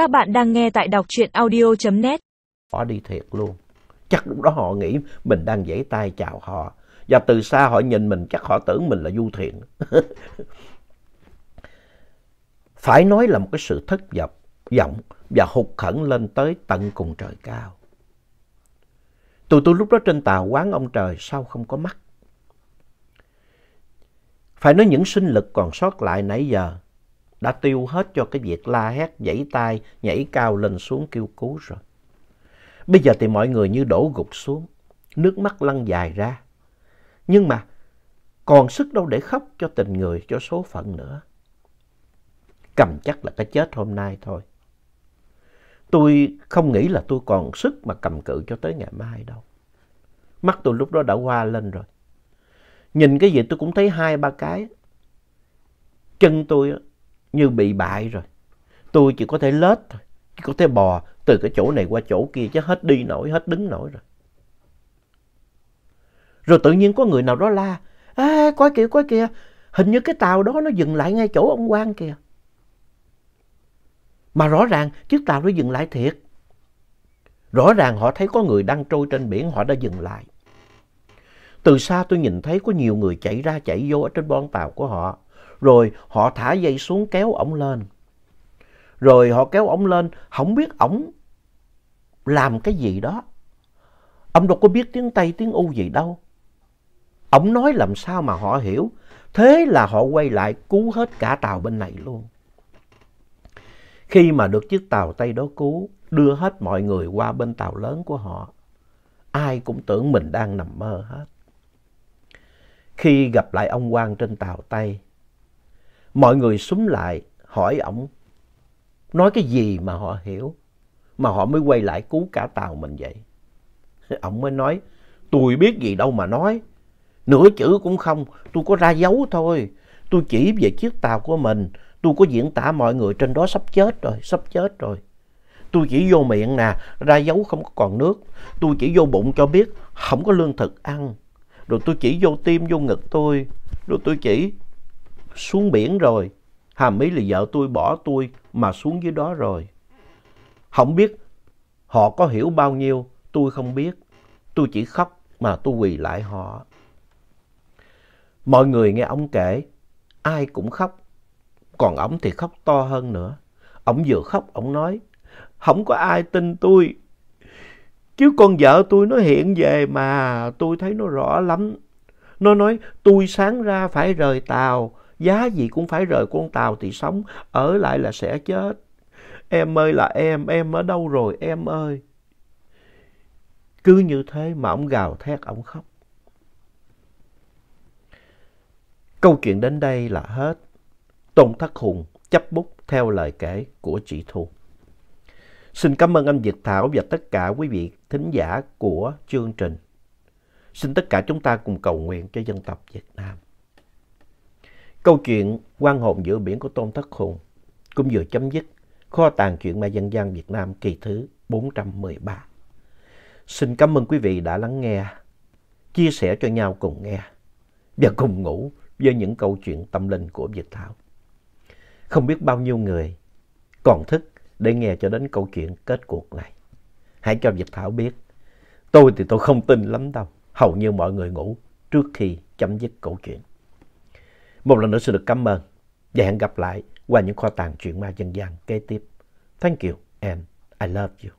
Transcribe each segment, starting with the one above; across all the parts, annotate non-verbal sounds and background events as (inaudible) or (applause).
Các bạn đang nghe tại đọc truyện audio.net. Họ đi thiệt luôn. Chắc lúc đó họ nghĩ mình đang giãy tay chào họ. Và từ xa họ nhìn mình chắc họ tưởng mình là du thiện (laughs) Phải nói là một cái sự thất vọng, vọng và hụt khẩn lên tới tận cùng trời cao. Tụi tôi lúc đó trên tàu quán ông trời sao không có mắt. Phải nói những sinh lực còn sót lại nãy giờ đã tiêu hết cho cái việc la hét, giãy tay, nhảy cao lên xuống kêu cứu rồi. Bây giờ thì mọi người như đổ gục xuống, nước mắt lăn dài ra. Nhưng mà còn sức đâu để khóc cho tình người, cho số phận nữa. Cầm chắc là cái chết hôm nay thôi. Tôi không nghĩ là tôi còn sức mà cầm cự cho tới ngày mai đâu. Mắt tôi lúc đó đã hoa lên rồi. Nhìn cái gì tôi cũng thấy hai ba cái. Chân tôi như bị bại rồi. Tôi chỉ có thể lết thôi, chỉ có thể bò từ cái chỗ này qua chỗ kia chứ hết đi nổi, hết đứng nổi rồi. Rồi tự nhiên có người nào đó la, Ê, coi kìa, coi kìa, hình như cái tàu đó nó dừng lại ngay chỗ ông Quang kìa. Mà rõ ràng chiếc tàu nó dừng lại thiệt. Rõ ràng họ thấy có người đang trôi trên biển, họ đã dừng lại. Từ xa tôi nhìn thấy có nhiều người chạy ra chạy vô ở trên bon tàu của họ. Rồi họ thả dây xuống kéo ổng lên. Rồi họ kéo ổng lên, không biết ổng làm cái gì đó. Ông đâu có biết tiếng Tây, tiếng U gì đâu. Ông nói làm sao mà họ hiểu. Thế là họ quay lại cứu hết cả tàu bên này luôn. Khi mà được chiếc tàu Tây đó cứu, đưa hết mọi người qua bên tàu lớn của họ, ai cũng tưởng mình đang nằm mơ hết. Khi gặp lại ông quan trên tàu Tây, mọi người súng lại hỏi ổng nói cái gì mà họ hiểu, mà họ mới quay lại cứu cả tàu mình vậy. (laughs) Ổng mới nói, tôi biết gì đâu mà nói, nửa chữ cũng không, tôi có ra dấu thôi. Tôi chỉ về chiếc tàu của mình, tôi có diễn tả mọi người trên đó sắp chết rồi, sắp chết rồi. Tôi chỉ vô miệng nè, ra dấu không có còn nước. Tôi chỉ vô bụng cho biết không có lương thực ăn. Rồi tôi chỉ vô tim, vô ngực tôi. Rồi tôi chỉ xuống biển rồi. Hàm ý là vợ tôi bỏ tôi mà xuống dưới đó rồi. Không biết họ có hiểu bao nhiêu, tôi không biết. Tôi chỉ khóc mà tôi quỳ lại họ. Mọi người nghe ông kể, ai cũng khóc. Còn ông thì khóc to hơn nữa. Ông vừa khóc, ông nói, không có ai tin tôi. Chứ con vợ tôi nó hiện về mà tôi thấy nó rõ lắm. Nó nói tôi sáng ra phải rời tàu, giá gì cũng phải rời con tàu thì sống, ở lại là sẽ chết. Em ơi là em, em ở đâu rồi em ơi. Cứ như thế mà ông gào thét, ông khóc. Câu chuyện đến đây là hết. Tôn Thất Hùng chấp bút theo lời kể của chị Thu. Xin cảm ơn anh Việt Thảo và tất cả quý vị thính giả của chương trình. Xin tất cả chúng ta cùng cầu nguyện cho dân tộc Việt Nam. Câu chuyện quan hồn giữa biển của Tôn Thất Hùng cũng vừa chấm dứt kho tàng chuyện ma dân gian Việt Nam kỳ thứ 413. Xin cảm ơn quý vị đã lắng nghe, chia sẻ cho nhau cùng nghe và cùng ngủ với những câu chuyện tâm linh của Việt Thảo. Không biết bao nhiêu người còn thức để nghe cho đến câu chuyện kết cuộc này. Hãy cho Việt Thảo biết. Tôi thì tôi không tin lắm đâu. Hầu như mọi người ngủ trước khi chấm dứt câu chuyện. Một lần nữa xin được cảm ơn và hẹn gặp lại qua những kho tàng chuyện ma dân gian kế tiếp. Thank you and I love you.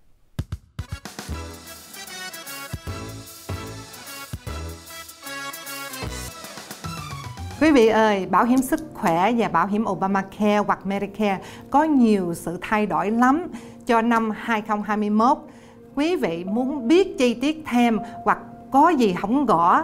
Quý vị ơi, bảo hiểm sức khỏe và bảo hiểm Obamacare hoặc Medicare có nhiều sự thay đổi lắm cho năm 2021. Quý vị muốn biết chi tiết thêm hoặc có gì không gõ,